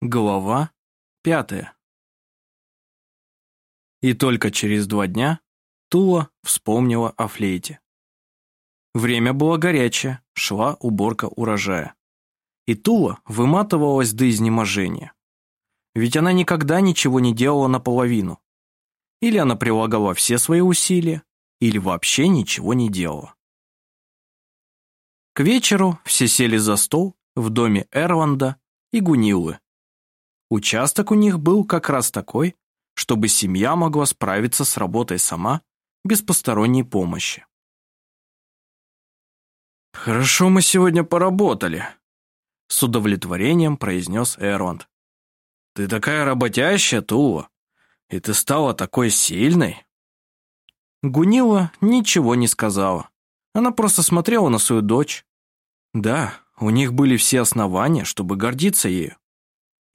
Глава пятая. И только через два дня Тула вспомнила о флейте. Время было горячее, шла уборка урожая. И Тула выматывалась до изнеможения. Ведь она никогда ничего не делала наполовину. Или она прилагала все свои усилия, или вообще ничего не делала. К вечеру все сели за стол в доме Эрланда и Гунилы. Участок у них был как раз такой, чтобы семья могла справиться с работой сама, без посторонней помощи. «Хорошо мы сегодня поработали», — с удовлетворением произнес Эрланд. «Ты такая работящая, Тула, и ты стала такой сильной». Гунила ничего не сказала. Она просто смотрела на свою дочь. Да, у них были все основания, чтобы гордиться ею.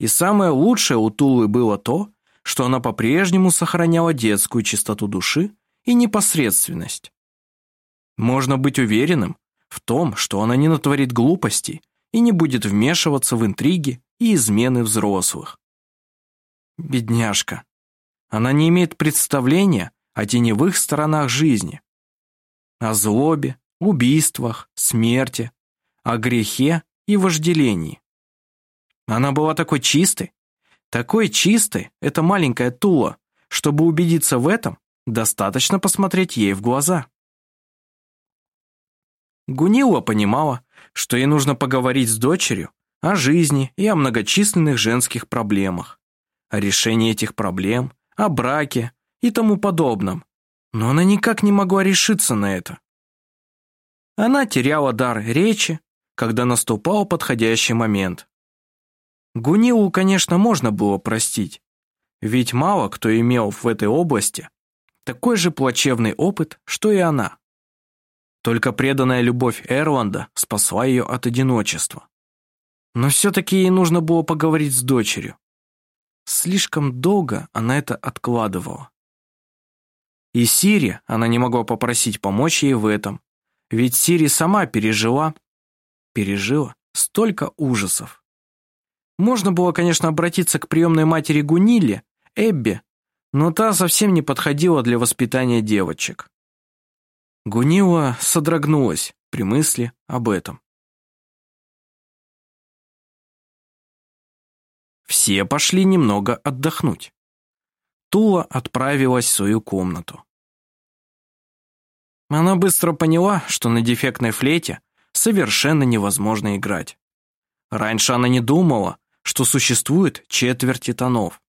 И самое лучшее у Тулы было то, что она по-прежнему сохраняла детскую чистоту души и непосредственность. Можно быть уверенным в том, что она не натворит глупостей и не будет вмешиваться в интриги и измены взрослых. Бедняжка. Она не имеет представления о теневых сторонах жизни. О злобе, убийствах, смерти, о грехе и вожделении. Она была такой чистой. Такой чистой эта маленькая Тула. Чтобы убедиться в этом, достаточно посмотреть ей в глаза. Гунила понимала, что ей нужно поговорить с дочерью о жизни и о многочисленных женских проблемах, о решении этих проблем, о браке и тому подобном, но она никак не могла решиться на это. Она теряла дар речи, когда наступал подходящий момент. Гунилу, конечно, можно было простить, ведь мало кто имел в этой области такой же плачевный опыт, что и она. Только преданная любовь Эрланда спасла ее от одиночества. Но все-таки ей нужно было поговорить с дочерью. Слишком долго она это откладывала. И Сири она не могла попросить помочь ей в этом, ведь Сири сама пережила, пережила столько ужасов. Можно было, конечно, обратиться к приемной матери Гуниле, Эбби, но та совсем не подходила для воспитания девочек. Гунила содрогнулась при мысли об этом. Все пошли немного отдохнуть. Тула отправилась в свою комнату. Она быстро поняла, что на дефектной флейте совершенно невозможно играть. Раньше она не думала, что существует четверти тонов.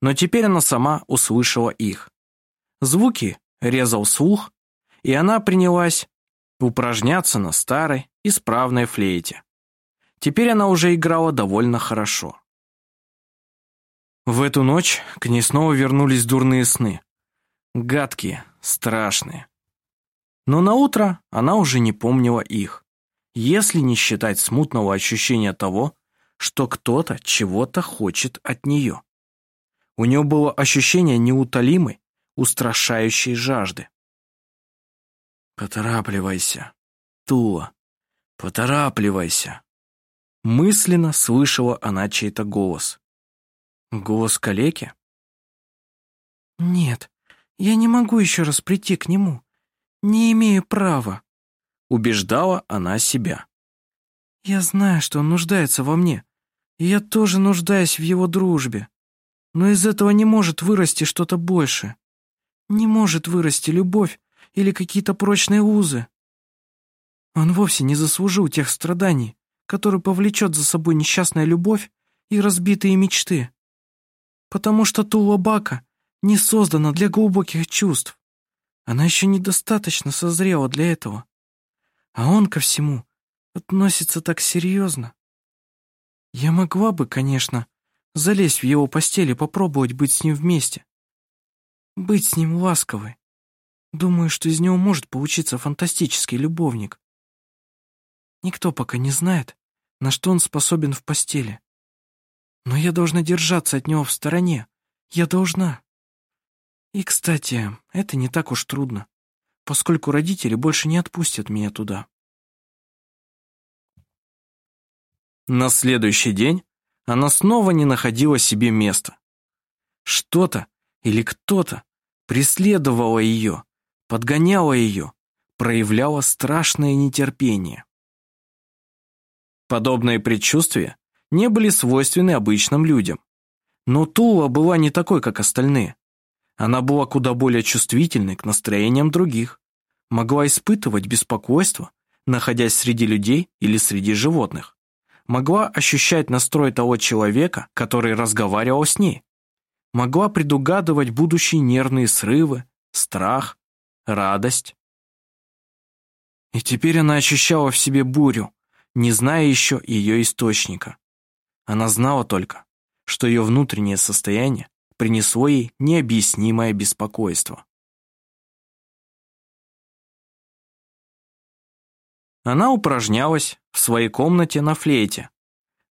Но теперь она сама услышала их. Звуки резал слух, и она принялась упражняться на старой, исправной флейте. Теперь она уже играла довольно хорошо. В эту ночь к ней снова вернулись дурные сны. Гадкие, страшные. Но на утро она уже не помнила их, если не считать смутного ощущения того, что кто-то чего-то хочет от нее. У нее было ощущение неутолимой, устрашающей жажды. «Поторапливайся, Тула, поторапливайся!» Мысленно слышала она чей-то голос. Голос калеки? «Нет, я не могу еще раз прийти к нему. Не имею права», убеждала она себя. «Я знаю, что он нуждается во мне, и я тоже нуждаюсь в его дружбе. Но из этого не может вырасти что-то большее. Не может вырасти любовь или какие-то прочные узы. Он вовсе не заслужил тех страданий, которые повлечет за собой несчастная любовь и разбитые мечты. Потому что Тула Бака не создана для глубоких чувств. Она еще недостаточно созрела для этого. А он ко всему относится так серьезно. Я могла бы, конечно, залезть в его постель и попробовать быть с ним вместе. Быть с ним ласковой. Думаю, что из него может получиться фантастический любовник. Никто пока не знает, на что он способен в постели. Но я должна держаться от него в стороне. Я должна. И, кстати, это не так уж трудно, поскольку родители больше не отпустят меня туда. На следующий день она снова не находила себе места. Что-то или кто-то преследовало ее, подгоняло ее, проявляло страшное нетерпение. Подобные предчувствия не были свойственны обычным людям. Но Тула была не такой, как остальные. Она была куда более чувствительной к настроениям других, могла испытывать беспокойство, находясь среди людей или среди животных, могла ощущать настрой того человека, который разговаривал с ней, могла предугадывать будущие нервные срывы, страх, радость. И теперь она ощущала в себе бурю, не зная еще ее источника. Она знала только, что ее внутреннее состояние принесло ей необъяснимое беспокойство. Она упражнялась в своей комнате на флейте,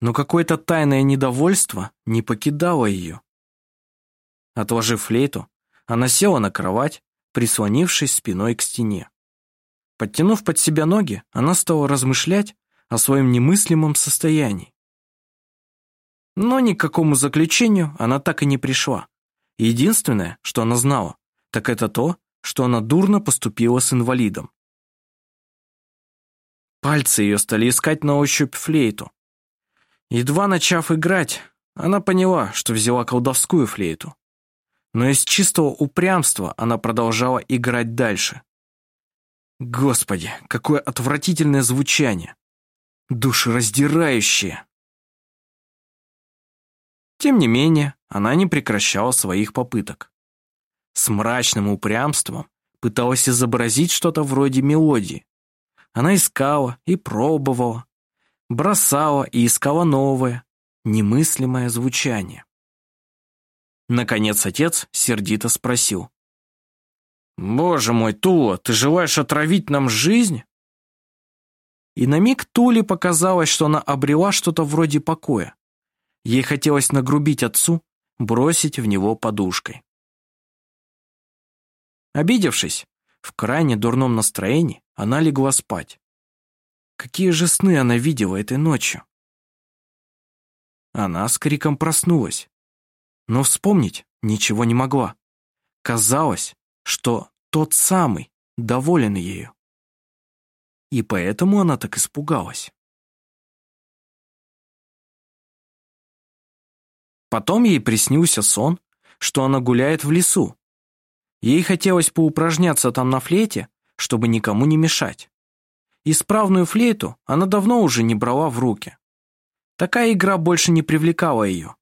но какое-то тайное недовольство не покидало ее. Отложив флейту, она села на кровать, прислонившись спиной к стене. Подтянув под себя ноги, она стала размышлять о своем немыслимом состоянии. Но ни к какому заключению она так и не пришла. Единственное, что она знала, так это то, что она дурно поступила с инвалидом. Пальцы ее стали искать на ощупь флейту. Едва начав играть, она поняла, что взяла колдовскую флейту. Но из чистого упрямства она продолжала играть дальше. Господи, какое отвратительное звучание! Душераздирающее! Тем не менее, она не прекращала своих попыток. С мрачным упрямством пыталась изобразить что-то вроде мелодии. Она искала и пробовала, бросала и искала новое, немыслимое звучание. Наконец отец сердито спросил. «Боже мой, Тула, ты желаешь отравить нам жизнь?» И на миг Туле показалось, что она обрела что-то вроде покоя. Ей хотелось нагрубить отцу, бросить в него подушкой. Обидевшись, в крайне дурном настроении, она легла спать. Какие же сны она видела этой ночью? Она с криком проснулась, но вспомнить ничего не могла. Казалось, что тот самый доволен ею. И поэтому она так испугалась. Потом ей приснился сон, что она гуляет в лесу. Ей хотелось поупражняться там на флейте, чтобы никому не мешать. Исправную флейту она давно уже не брала в руки. Такая игра больше не привлекала ее.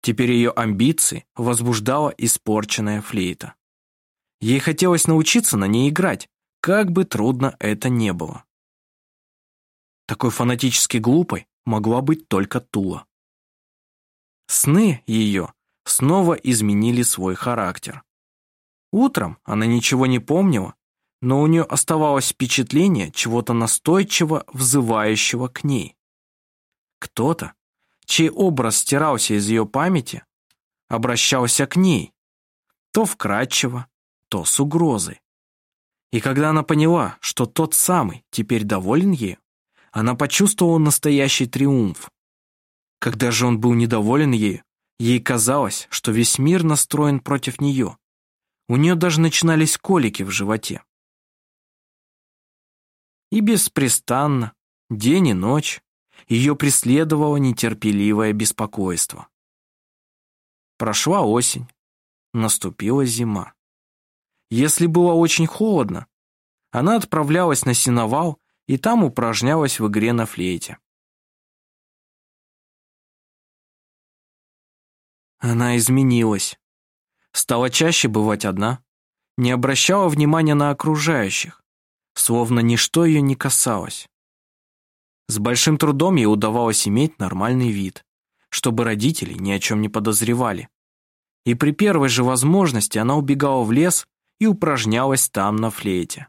Теперь ее амбиции возбуждала испорченная флейта. Ей хотелось научиться на ней играть, как бы трудно это не было. Такой фанатически глупой могла быть только Тула. Сны ее снова изменили свой характер. Утром она ничего не помнила, но у нее оставалось впечатление чего-то настойчиво взывающего к ней. Кто-то, чей образ стирался из ее памяти, обращался к ней, то вкрадчиво, то с угрозой. И когда она поняла, что тот самый теперь доволен ею, она почувствовала настоящий триумф. Когда же он был недоволен ею, ей казалось, что весь мир настроен против нее. У нее даже начинались колики в животе. И беспрестанно, день и ночь, ее преследовало нетерпеливое беспокойство. Прошла осень, наступила зима. Если было очень холодно, она отправлялась на сеновал и там упражнялась в игре на флейте. Она изменилась. Стала чаще бывать одна, не обращала внимания на окружающих, словно ничто ее не касалось. С большим трудом ей удавалось иметь нормальный вид, чтобы родители ни о чем не подозревали. И при первой же возможности она убегала в лес и упражнялась там на флейте.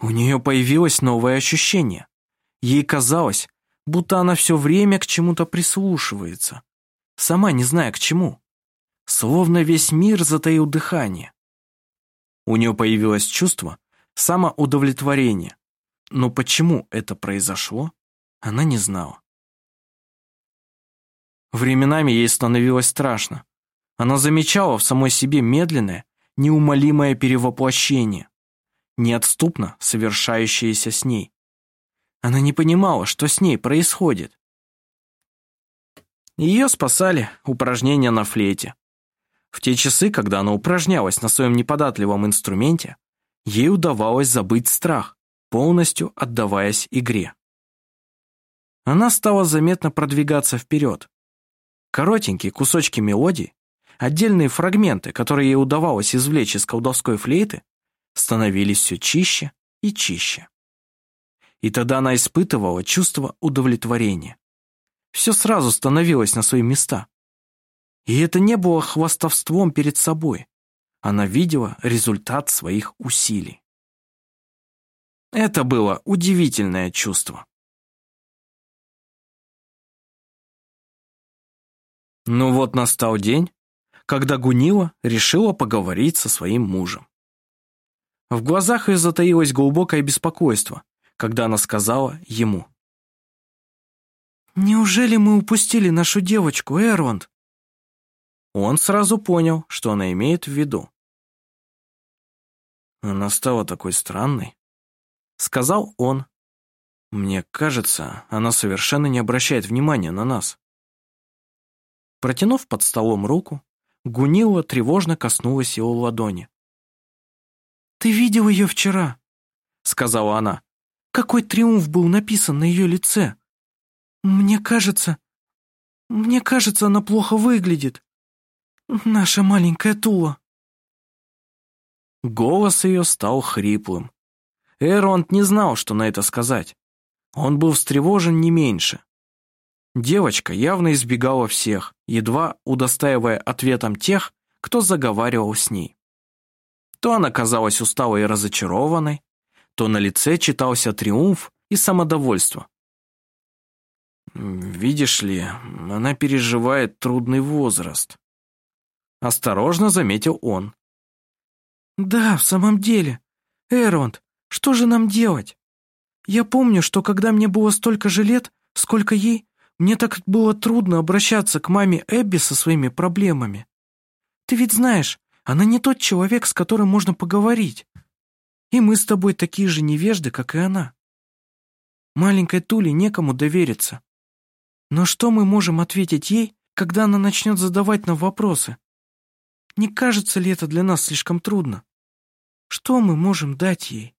У нее появилось новое ощущение. Ей казалось, будто она все время к чему-то прислушивается, сама не зная к чему. Словно весь мир затаил дыхание. У нее появилось чувство самоудовлетворения, но почему это произошло, она не знала. Временами ей становилось страшно. Она замечала в самой себе медленное, неумолимое перевоплощение, неотступно совершающееся с ней. Она не понимала, что с ней происходит. Ее спасали упражнения на флейте. В те часы, когда она упражнялась на своем неподатливом инструменте, ей удавалось забыть страх, полностью отдаваясь игре. Она стала заметно продвигаться вперед. Коротенькие кусочки мелодий, отдельные фрагменты, которые ей удавалось извлечь из колдовской флейты, становились все чище и чище. И тогда она испытывала чувство удовлетворения. Все сразу становилось на свои места. И это не было хвастовством перед собой. Она видела результат своих усилий. Это было удивительное чувство. Ну вот настал день, когда Гунила решила поговорить со своим мужем. В глазах ее затаилось глубокое беспокойство, когда она сказала ему. «Неужели мы упустили нашу девочку, Эрланд?» Он сразу понял, что она имеет в виду. «Она стала такой странной», — сказал он. «Мне кажется, она совершенно не обращает внимания на нас». Протянув под столом руку, Гунила тревожно коснулась его ладони. «Ты видел ее вчера?» — сказала она. «Какой триумф был написан на ее лице! Мне кажется... Мне кажется, она плохо выглядит. Наша маленькая Тула». Голос ее стал хриплым. Эронт не знал, что на это сказать. Он был встревожен не меньше. Девочка явно избегала всех, едва удостаивая ответом тех, кто заговаривал с ней. То она казалась усталой и разочарованной, то на лице читался триумф и самодовольство. «Видишь ли, она переживает трудный возраст», — осторожно заметил он. «Да, в самом деле. Эронд, что же нам делать? Я помню, что когда мне было столько же лет, сколько ей, мне так было трудно обращаться к маме Эбби со своими проблемами. Ты ведь знаешь, она не тот человек, с которым можно поговорить. И мы с тобой такие же невежды, как и она. Маленькой Туле некому довериться. Но что мы можем ответить ей, когда она начнет задавать нам вопросы? Не кажется ли это для нас слишком трудно? Что мы можем дать ей?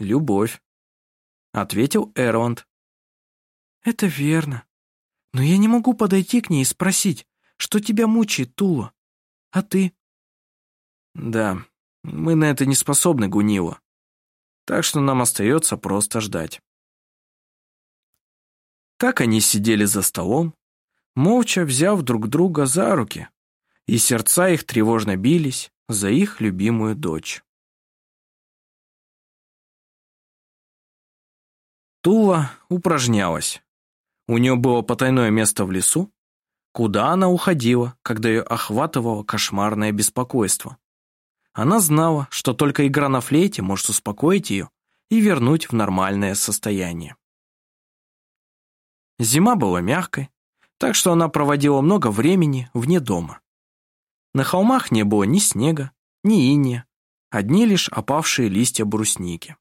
«Любовь», — ответил Эрланд. «Это верно. Но я не могу подойти к ней и спросить, что тебя мучает, Тула. А ты?» «Да, мы на это не способны, Гунила. Так что нам остается просто ждать». Так они сидели за столом, молча взяв друг друга за руки, и сердца их тревожно бились за их любимую дочь. Тула упражнялась. У нее было потайное место в лесу, куда она уходила, когда ее охватывало кошмарное беспокойство. Она знала, что только игра на флейте может успокоить ее и вернуть в нормальное состояние. Зима была мягкой, так что она проводила много времени вне дома. На холмах не было ни снега, ни иния, одни лишь опавшие листья брусники.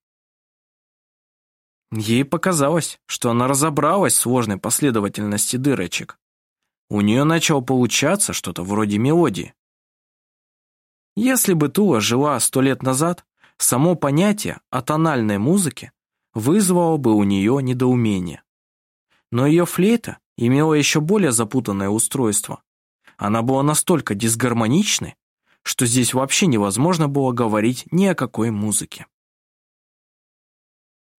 Ей показалось, что она разобралась в сложной последовательности дырочек. У нее начало получаться что-то вроде мелодии. Если бы Тула жила сто лет назад, само понятие о тональной музыке вызвало бы у нее недоумение. Но ее флейта имела еще более запутанное устройство. Она была настолько дисгармоничной, что здесь вообще невозможно было говорить ни о какой музыке.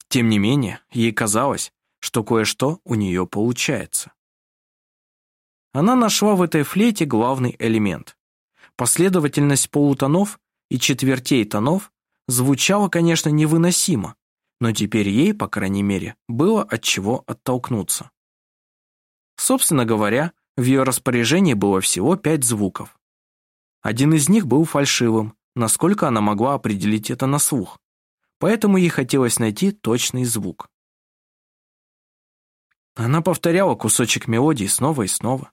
Тем не менее, ей казалось, что кое-что у нее получается. Она нашла в этой флейте главный элемент. Последовательность полутонов и четвертей тонов звучала, конечно, невыносимо, но теперь ей, по крайней мере, было от чего оттолкнуться. Собственно говоря, в ее распоряжении было всего пять звуков. Один из них был фальшивым, насколько она могла определить это на слух поэтому ей хотелось найти точный звук. Она повторяла кусочек мелодии снова и снова.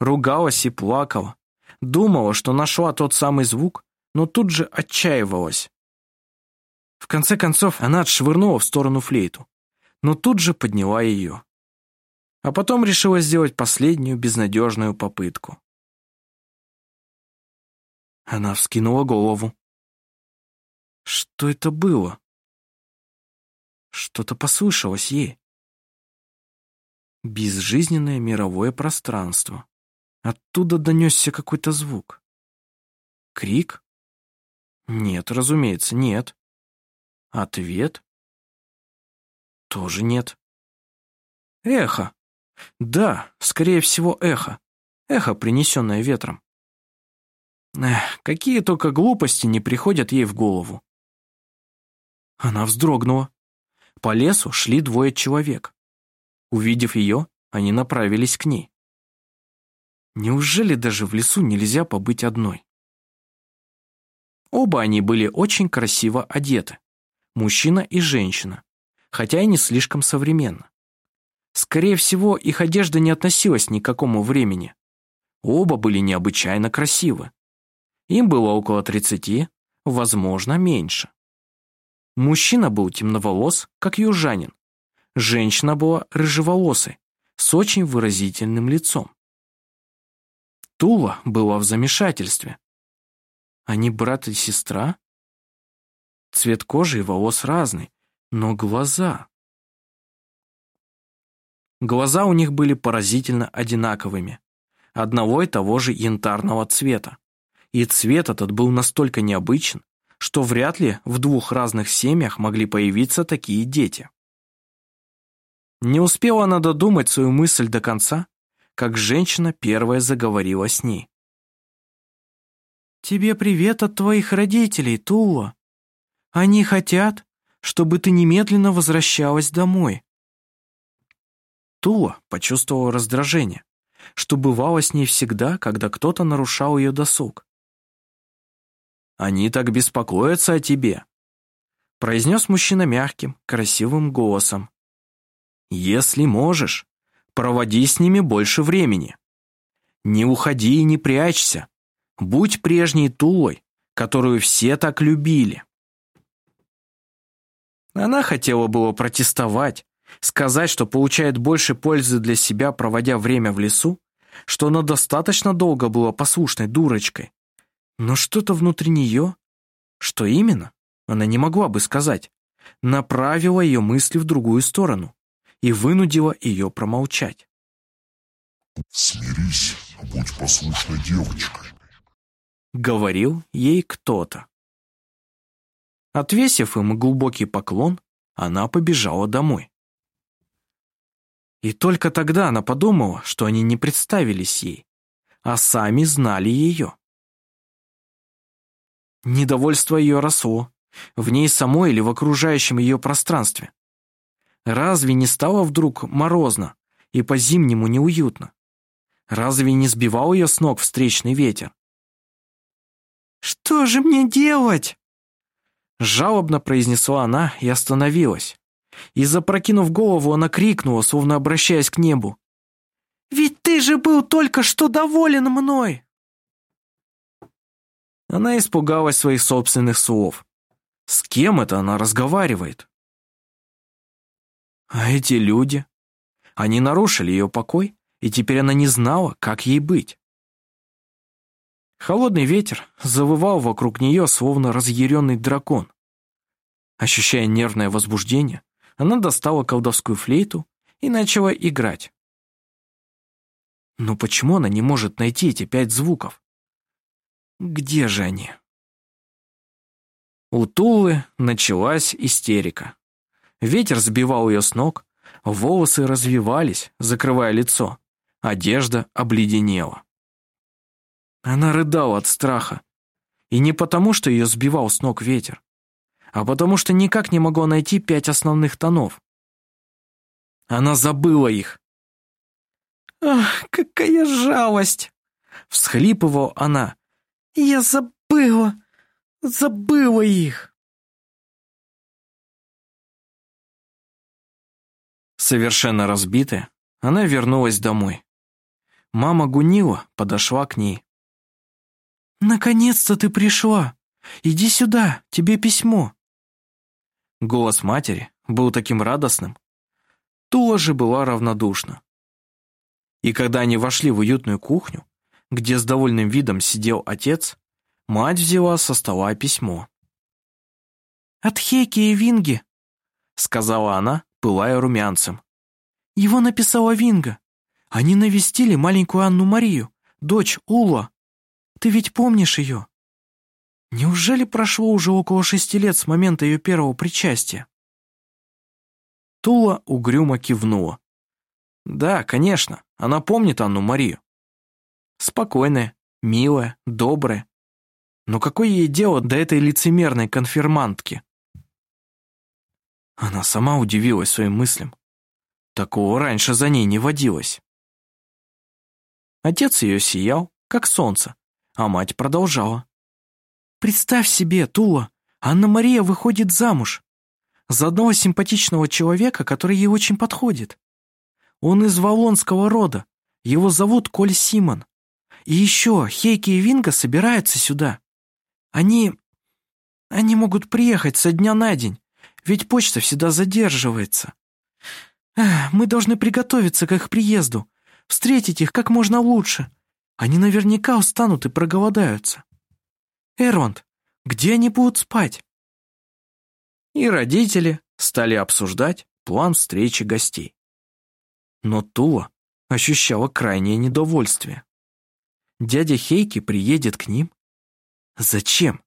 Ругалась и плакала. Думала, что нашла тот самый звук, но тут же отчаивалась. В конце концов, она отшвырнула в сторону флейту, но тут же подняла ее. А потом решила сделать последнюю безнадежную попытку. Она вскинула голову. Что это было? Что-то послышалось ей. Безжизненное мировое пространство. Оттуда донесся какой-то звук. Крик? Нет, разумеется, нет. Ответ? Тоже нет. Эхо. Да, скорее всего, эхо. Эхо, принесенное ветром. Эх, какие только глупости не приходят ей в голову. Она вздрогнула. По лесу шли двое человек. Увидев ее, они направились к ней. Неужели даже в лесу нельзя побыть одной? Оба они были очень красиво одеты. Мужчина и женщина. Хотя и не слишком современно. Скорее всего, их одежда не относилась ни к какому времени. Оба были необычайно красивы. Им было около 30, возможно, меньше. Мужчина был темноволос, как южанин. Женщина была рыжеволосой, с очень выразительным лицом. Тула была в замешательстве. Они брат и сестра? Цвет кожи и волос разный, но глаза... Глаза у них были поразительно одинаковыми, одного и того же янтарного цвета. И цвет этот был настолько необычен, что вряд ли в двух разных семьях могли появиться такие дети. Не успела она додумать свою мысль до конца, как женщина первая заговорила с ней. «Тебе привет от твоих родителей, Тула. Они хотят, чтобы ты немедленно возвращалась домой». Тула почувствовала раздражение, что бывало с ней всегда, когда кто-то нарушал ее досуг. Они так беспокоятся о тебе», произнес мужчина мягким, красивым голосом. «Если можешь, проводи с ними больше времени. Не уходи и не прячься. Будь прежней Тулой, которую все так любили». Она хотела было протестовать, сказать, что получает больше пользы для себя, проводя время в лесу, что она достаточно долго была послушной дурочкой, но что-то внутри нее, что именно, она не могла бы сказать, направило ее мысли в другую сторону и вынудило ее промолчать. «Смирись, будь послушной девочкой», — говорил ей кто-то. Отвесив им глубокий поклон, она побежала домой. И только тогда она подумала, что они не представились ей, а сами знали ее. Недовольство ее росло, в ней самой или в окружающем ее пространстве. Разве не стало вдруг морозно и по-зимнему неуютно? Разве не сбивал ее с ног встречный ветер? «Что же мне делать?» Жалобно произнесла она и остановилась. И, запрокинув голову, она крикнула, словно обращаясь к небу. «Ведь ты же был только что доволен мной!» Она испугалась своих собственных слов. С кем это она разговаривает? А эти люди? Они нарушили ее покой, и теперь она не знала, как ей быть. Холодный ветер завывал вокруг нее, словно разъяренный дракон. Ощущая нервное возбуждение, она достала колдовскую флейту и начала играть. Но почему она не может найти эти пять звуков? Где же они? У Тулы началась истерика. Ветер сбивал ее с ног, волосы развивались, закрывая лицо, одежда обледенела. Она рыдала от страха. И не потому, что ее сбивал с ног ветер, а потому что никак не могла найти пять основных тонов. Она забыла их. «Ах, какая жалость!» Всхлипывала она, я забыла, забыла их. Совершенно разбитая, Она вернулась домой. Мама Гунила подошла к ней. «Наконец-то ты пришла! Иди сюда, тебе письмо!» Голос матери был таким радостным. Тула же была равнодушна. И когда они вошли в уютную кухню, где с довольным видом сидел отец, мать взяла со стола письмо. «От Хеки и Винги», — сказала она, пылая румянцем. «Его написала Винга. Они навестили маленькую Анну Марию, дочь Ула. Ты ведь помнишь ее? Неужели прошло уже около шести лет с момента ее первого причастия?» Тула угрюмо кивнула. Да, конечно, она помнит Анну Марию. Спокойная, милая, добрая. Но какое ей дело до этой лицемерной конфирмантки? Она сама удивилась своим мыслям. Такого раньше за ней не водилось. Отец ее сиял, как солнце, а мать продолжала. «Представь себе, Тула, Анна-Мария выходит замуж. За одного симпатичного человека, который ей очень подходит. Он из Валонского рода. Его зовут Коль Симон. И еще Хейки и Винга собираются сюда. Они... Они могут приехать со дня на день, ведь почта всегда задерживается. Мы должны приготовиться к их приезду, встретить их как можно лучше. Они наверняка устанут и проголодаются. Эронд, где они будут спать? И родители стали обсуждать план встречи гостей но Тула ощущала крайнее недовольствие. Дядя Хейки приедет к ним? Зачем?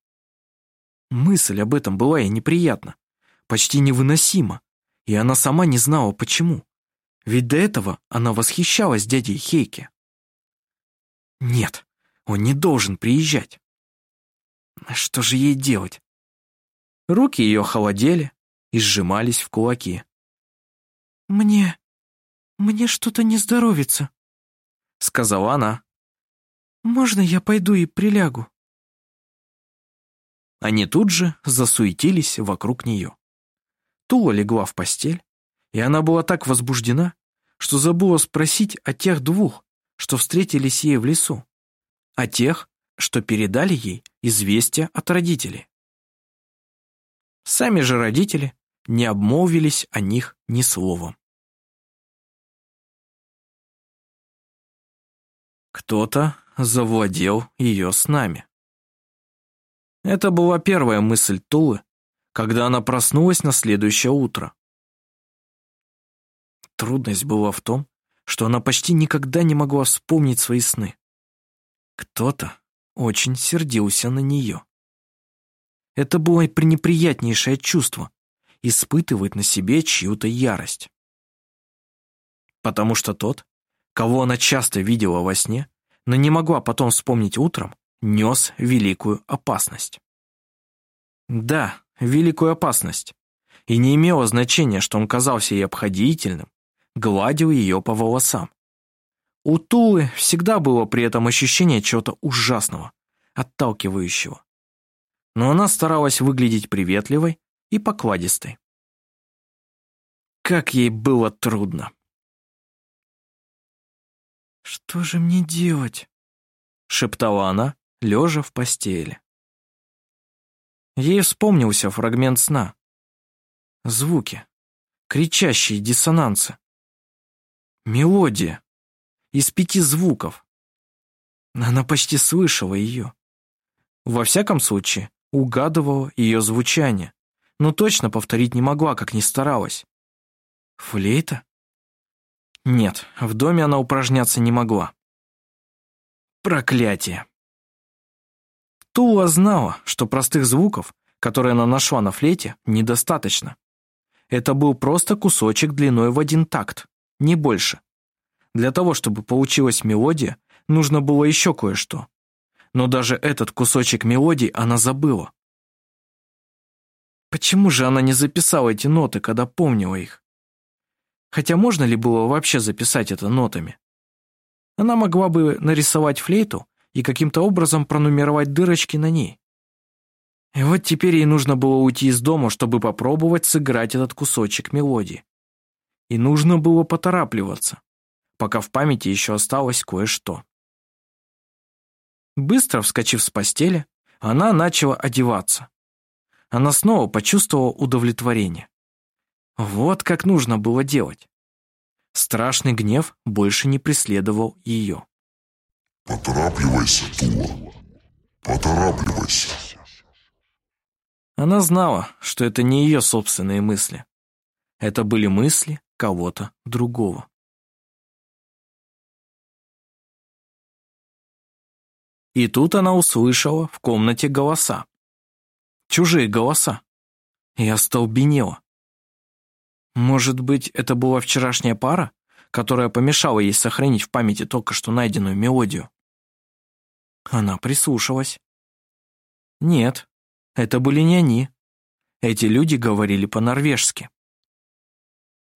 Мысль об этом была ей неприятна, почти невыносима, и она сама не знала, почему. Ведь до этого она восхищалась дядей Хейки. Нет, он не должен приезжать. Что же ей делать? Руки ее холодели и сжимались в кулаки. «Мне «Мне что-то не здоровится», — сказала она. «Можно я пойду и прилягу?» Они тут же засуетились вокруг нее. Тула легла в постель, и она была так возбуждена, что забыла спросить о тех двух, что встретились ей в лесу, о тех, что передали ей известие от родителей. Сами же родители не обмолвились о них ни словом. Кто-то завладел ее снами. Это была первая мысль Тулы, когда она проснулась на следующее утро. Трудность была в том, что она почти никогда не могла вспомнить свои сны. Кто-то очень сердился на нее. Это было пренеприятнейшее чувство — испытывать на себе чью-то ярость. Потому что тот, кого она часто видела во сне, но не могла потом вспомнить утром, нес великую опасность. Да, великую опасность. И не имело значения, что он казался ей обходительным, гладил ее по волосам. У Тулы всегда было при этом ощущение чего-то ужасного, отталкивающего. Но она старалась выглядеть приветливой и покладистой. Как ей было трудно. «Что же мне делать?» — шептала она, лежа в постели. Ей вспомнился фрагмент сна. Звуки, кричащие диссонансы. Мелодия из пяти звуков. Она почти слышала ее. Во всяком случае, угадывала ее звучание, но точно повторить не могла, как ни старалась. Флейта? Нет, в доме она упражняться не могла. Проклятие. Тула знала, что простых звуков, которые она нашла на флейте, недостаточно. Это был просто кусочек длиной в один такт, не больше. Для того, чтобы получилась мелодия, нужно было еще кое-что. Но даже этот кусочек мелодии она забыла. Почему же она не записала эти ноты, когда помнила их? Хотя можно ли было вообще записать это нотами? Она могла бы нарисовать флейту и каким-то образом пронумеровать дырочки на ней. И вот теперь ей нужно было уйти из дома, чтобы попробовать сыграть этот кусочек мелодии. И нужно было поторапливаться. Пока в памяти еще осталось кое-что. Быстро вскочив с постели, она начала одеваться. Она снова почувствовала удовлетворение. Вот как нужно было делать. Страшный гнев больше не преследовал ее. Поторапливайся, Тула. Поторапливайся. Она знала, что это не ее собственные мысли. Это были мысли кого-то другого. И тут она услышала в комнате голоса. Чужие голоса. И остолбенела. Может быть, это была вчерашняя пара, которая помешала ей сохранить в памяти только что найденную мелодию? Она прислушалась. Нет, это были не они. Эти люди говорили по-норвежски.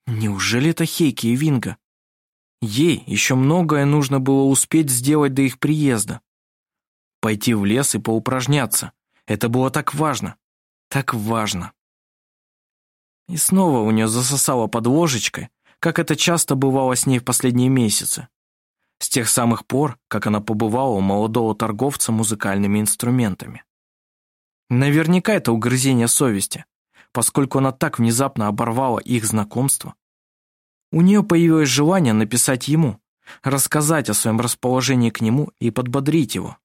Неужели это Хейки и Винга? Ей еще многое нужно было успеть сделать до их приезда. Пойти в лес и поупражняться. Это было так важно. Так важно. И снова у нее засосало под ложечкой, как это часто бывало с ней в последние месяцы. С тех самых пор, как она побывала у молодого торговца музыкальными инструментами. Наверняка это угрызение совести, поскольку она так внезапно оборвала их знакомство. У нее появилось желание написать ему, рассказать о своем расположении к нему и подбодрить его.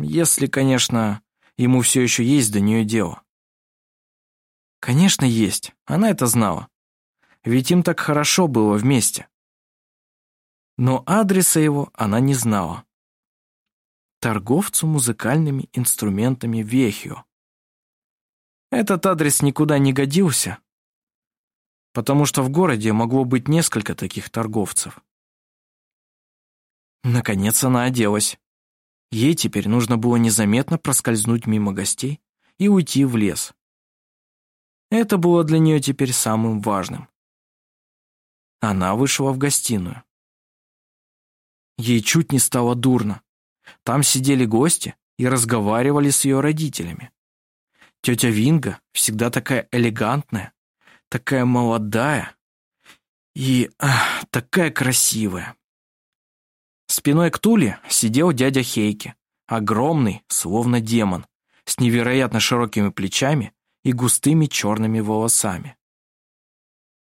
Если, конечно, ему все еще есть до нее дело. Конечно, есть, она это знала. Ведь им так хорошо было вместе. Но адреса его она не знала торговцу музыкальными инструментами Вехио. Этот адрес никуда не годился, потому что в городе могло быть несколько таких торговцев. Наконец она оделась. Ей теперь нужно было незаметно проскользнуть мимо гостей и уйти в лес. Это было для нее теперь самым важным. Она вышла в гостиную. Ей чуть не стало дурно. Там сидели гости и разговаривали с ее родителями. Тетя Винга всегда такая элегантная, такая молодая и ах, такая красивая. Спиной к Туле сидел дядя Хейки, огромный, словно демон, с невероятно широкими плечами и густыми черными волосами.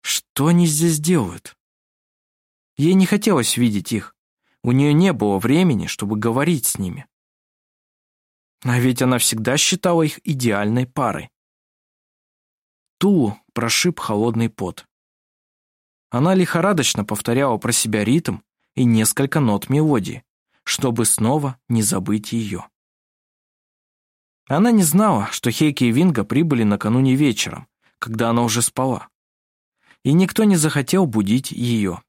Что они здесь делают? Ей не хотелось видеть их, у нее не было времени, чтобы говорить с ними. А ведь она всегда считала их идеальной парой. Тулу прошиб холодный пот. Она лихорадочно повторяла про себя ритм и несколько нот мелодии, чтобы снова не забыть ее. Она не знала, что Хейки и Винга прибыли накануне вечером, когда она уже спала. И никто не захотел будить ее.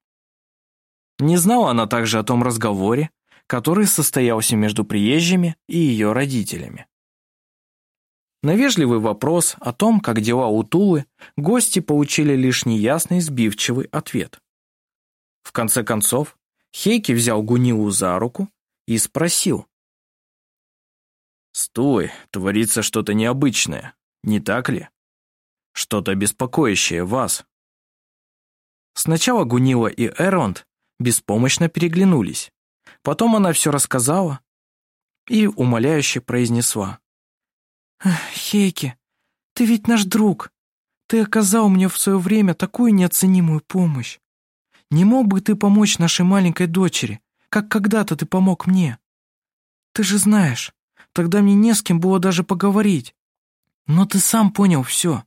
Не знала она также о том разговоре, который состоялся между приезжими и ее родителями. На вежливый вопрос о том, как дела у Тулы, гости получили лишь неясный сбивчивый ответ. В конце концов, Хейки взял Гунилу за руку и спросил. «Стой, творится что-то необычное, не так ли? Что-то беспокоящее вас». Сначала Гунила и Эрланд беспомощно переглянулись. Потом она все рассказала и умоляюще произнесла. «Хейки, ты ведь наш друг. Ты оказал мне в свое время такую неоценимую помощь. Не мог бы ты помочь нашей маленькой дочери, как когда-то ты помог мне? Ты же знаешь, тогда мне не с кем было даже поговорить. Но ты сам понял все.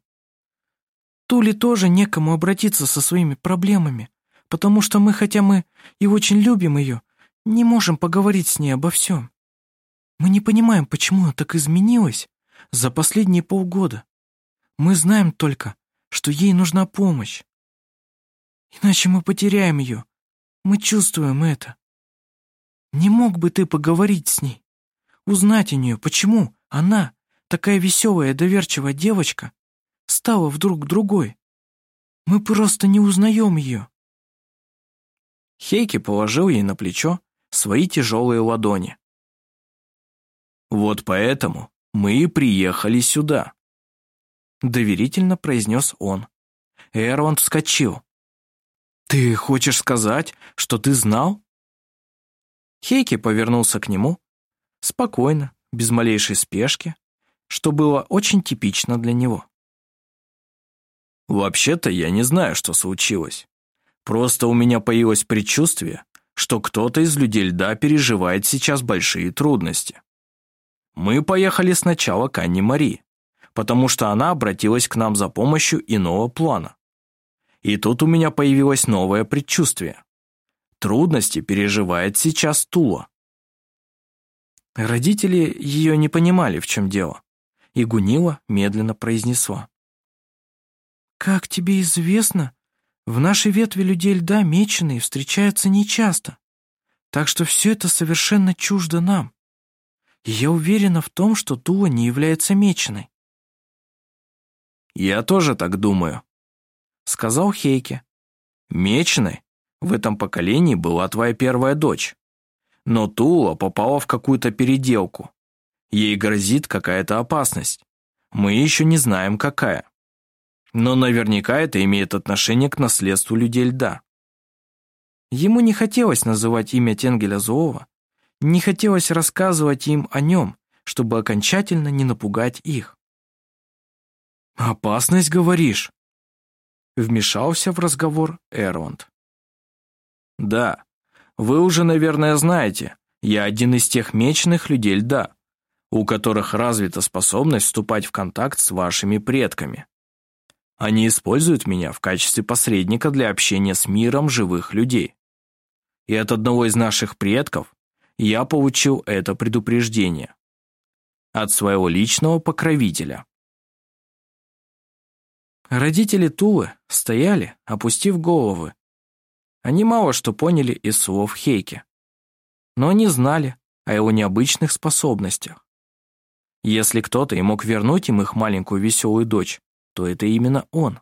Туле тоже некому обратиться со своими проблемами потому что мы, хотя мы и очень любим ее, не можем поговорить с ней обо всем. Мы не понимаем, почему она так изменилась за последние полгода. Мы знаем только, что ей нужна помощь. Иначе мы потеряем ее. Мы чувствуем это. Не мог бы ты поговорить с ней? Узнать о нее, почему она, такая веселая доверчивая девочка, стала вдруг другой? Мы просто не узнаем ее. Хейки положил ей на плечо свои тяжелые ладони. «Вот поэтому мы и приехали сюда», — доверительно произнес он. Эрланд вскочил. «Ты хочешь сказать, что ты знал?» Хейки повернулся к нему, спокойно, без малейшей спешки, что было очень типично для него. «Вообще-то я не знаю, что случилось. Просто у меня появилось предчувствие, что кто-то из людей льда переживает сейчас большие трудности. Мы поехали сначала к Анне Мари, потому что она обратилась к нам за помощью иного плана. И тут у меня появилось новое предчувствие. Трудности переживает сейчас Тула. Родители ее не понимали, в чем дело, и Гунила медленно произнесла. «Как тебе известно, в нашей ветви людей льда меченые встречаются нечасто, так что все это совершенно чуждо нам. И я уверена в том, что Тула не является меченой. «Я тоже так думаю», — сказал Хейке. «Меченой в этом поколении была твоя первая дочь. Но Тула попала в какую-то переделку. Ей грозит какая-то опасность. Мы еще не знаем, какая. Но наверняка это имеет отношение к наследству людей льда». Ему не хотелось называть имя Тенгеля Злого, не хотелось рассказывать им о нем, чтобы окончательно не напугать их. «Опасность, говоришь?» Вмешался в разговор Эрланд. «Да, вы уже, наверное, знаете, я один из тех мечных людей льда, у которых развита способность вступать в контакт с вашими предками. Они используют меня в качестве посредника для общения с миром живых людей. И от одного из наших предков я получил это предупреждение. От своего личного покровителя. Родители Тулы стояли, опустив головы. Они мало что поняли из слов Хейки. Но они знали о его необычных способностях. Если кто-то и мог вернуть им их маленькую веселую дочь, то это именно он.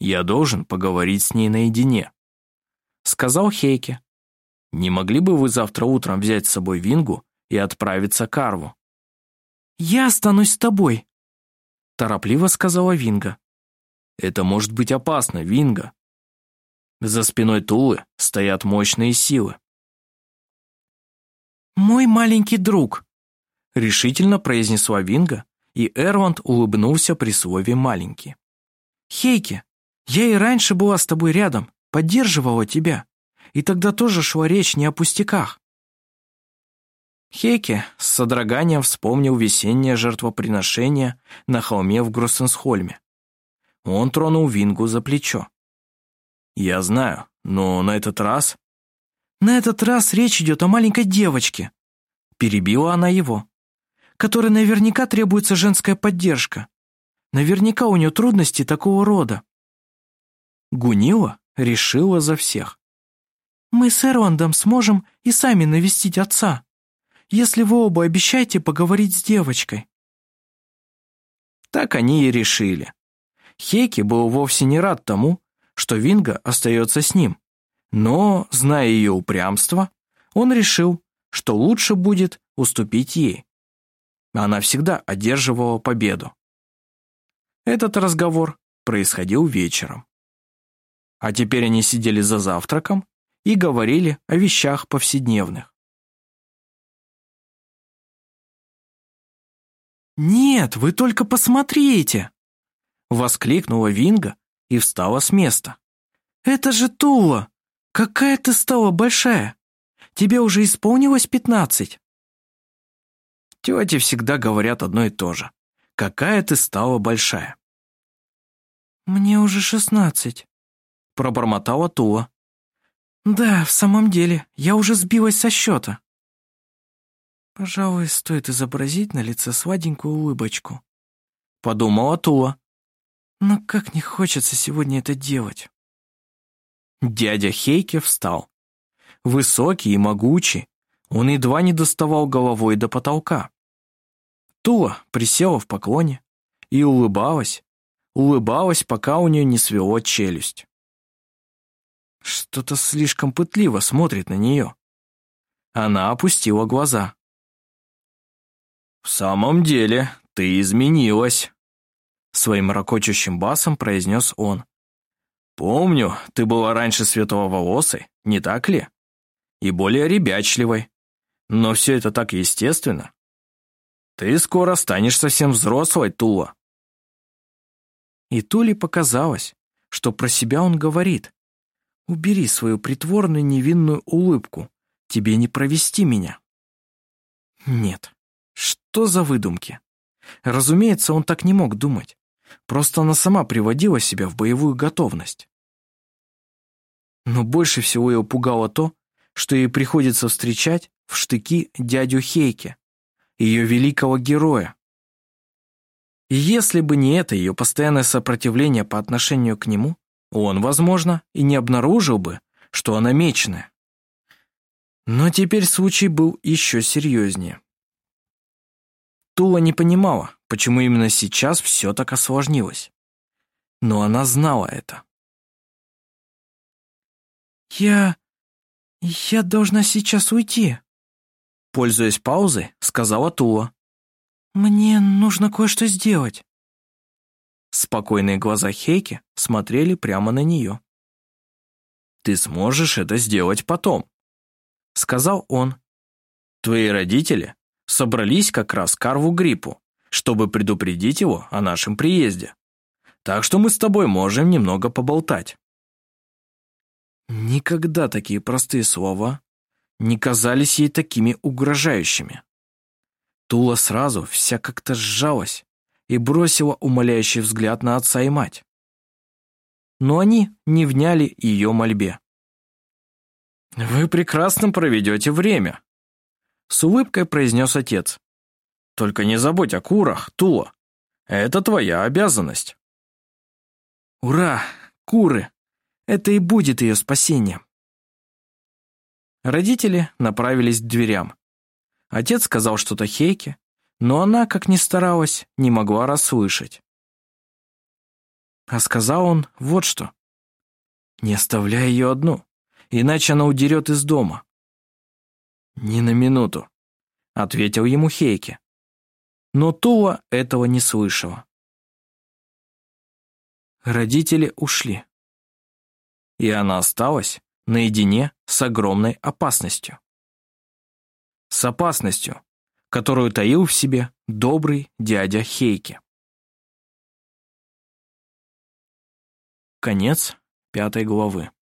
«Я должен поговорить с ней наедине», — сказал Хейке. «Не могли бы вы завтра утром взять с собой Вингу и отправиться к Арву?» «Я останусь с тобой», торопливо сказала Винга. «Это может быть опасно, Винга». За спиной Тулы стоят мощные силы. «Мой маленький друг», — решительно произнесла Винга, и Эрванд улыбнулся при слове «маленький». «Хейки, я и раньше была с тобой рядом, поддерживала тебя, и тогда тоже шла речь не о пустяках. Хейке с содроганием вспомнил весеннее жертвоприношение на холме в Гроссенсхольме. Он тронул Вингу за плечо. «Я знаю, но на этот раз...» «На этот раз речь идет о маленькой девочке», — перебила она его, «которой наверняка требуется женская поддержка. Наверняка у нее трудности такого рода». Гунила решила за всех. «Мы с Эрландом сможем и сами навестить отца», если вы оба обещаете поговорить с девочкой». Так они и решили. Хейки был вовсе не рад тому, что Винга остается с ним, но, зная ее упрямство, он решил, что лучше будет уступить ей. Она всегда одерживала победу. Этот разговор происходил вечером. А теперь они сидели за завтраком и говорили о вещах повседневных. «Нет, вы только посмотрите!» Воскликнула Винга и встала с места. «Это же Тула! Какая ты стала большая! Тебе уже исполнилось пятнадцать!» Тети всегда говорят одно и то же. «Какая ты стала большая!» «Мне уже шестнадцать», — пробормотала Тула. «Да, в самом деле, я уже сбилась со счета». Пожалуй, стоит изобразить на лице сладенькую улыбочку. Подумала Тула. Но как не хочется сегодня это делать. Дядя Хейке встал. Высокий и могучий, он едва не доставал головой до потолка. Тула присела в поклоне и улыбалась, улыбалась, пока у нее не свело челюсть. Что-то слишком пытливо смотрит на нее. Она опустила глаза. «В самом деле, ты изменилась», — своим ракочущим басом произнес он. Помню, ты была раньше светловолосой, не так ли? И более ребячливой. Но все это так естественно. Ты скоро станешь совсем взрослой, Тула. И Туле показалось, что про себя он говорит. «Убери свою притворную невинную улыбку, тебе не провести меня». Нет, что за выдумки? Разумеется, он так не мог думать. Просто она сама приводила себя в боевую готовность. Но больше всего ее пугало то, что ей приходится встречать в штыки дядю Хейке, ее великого героя. И если бы не это ее постоянное сопротивление по отношению к нему, он, возможно, и не обнаружил бы, что она мечная. Но теперь случай был еще серьезнее. Тула не понимала, почему именно сейчас все так осложнилось. Но она знала это. «Я... я должна сейчас уйти», пользуясь паузой, сказала Тула. «Мне нужно кое-что сделать». Спокойные глаза Хейки смотрели прямо на нее. «Ты сможешь это сделать потом», — сказал он. «Твои родители собрались как раз к Арву Гриппу, чтобы предупредить его о нашем приезде. Так что мы с тобой можем немного поболтать». Никогда такие простые слова не казались ей такими угрожающими. Тула сразу вся как-то сжалась и бросила умоляющий взгляд на отца и мать. Но они не вняли ее мольбе. «Вы прекрасно проведете время», — с улыбкой произнес отец. «Только не забудь о курах, Тула. Это твоя обязанность». «Ура! Куры! Это и будет ее спасением!» Родители направились к дверям. Отец сказал что-то Хейке, но она, как ни старалась, не могла расслышать. А сказал он вот что. «Не оставляй ее одну, иначе она удерет из дома». «Ни на минуту», — ответил ему Хейке. Но Тула этого не слышала. Родители ушли. И она осталась наедине с огромной опасностью. С опасностью, которую таил в себе добрый дядя Хейке. Конец пятой главы.